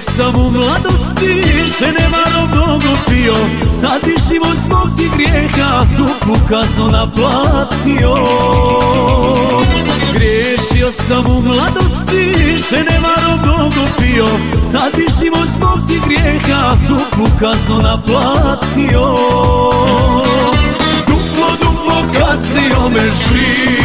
sam u mladosti, ženevano mnogo pio Sad i život zbog ti grijeha, duplu kaznu naplatio. Griješio sam u mladosti, ženevano mnogo pio Sad i život zbog ti grijeha, duplu kaznu naplatio. Duplo, duplo kaznio me život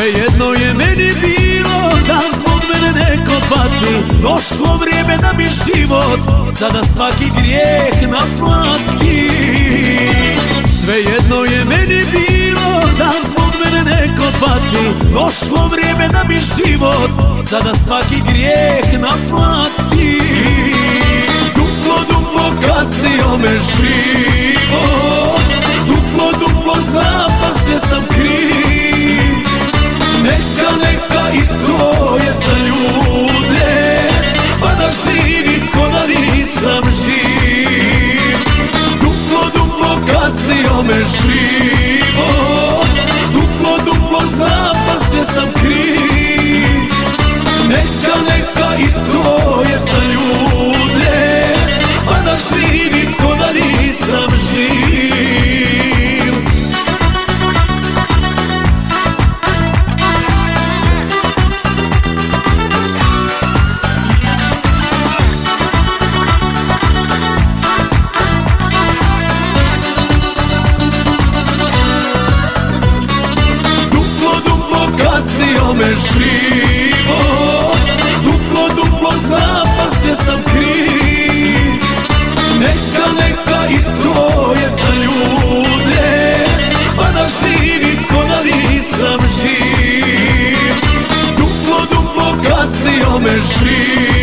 Svejedno je meni bilo da zbog mene neko pati. Došlo vrijeme da mi život sada svaki grijeh naplati. Svejedno je meni bilo da zbog mene neko pati. Došlo vrijeme da mi život sada svaki grijeh naplati. Duplo, duplo kaznio me život i to je za ljude Pa da živim ko da nisam živ. Duplo, duplo kaznio me život me život Duplo, duplo znam pa sve sam kriv. Neka, neka i to je za ljude Pa da živim ko da nisam živ. Duplo, duplo kaznio me život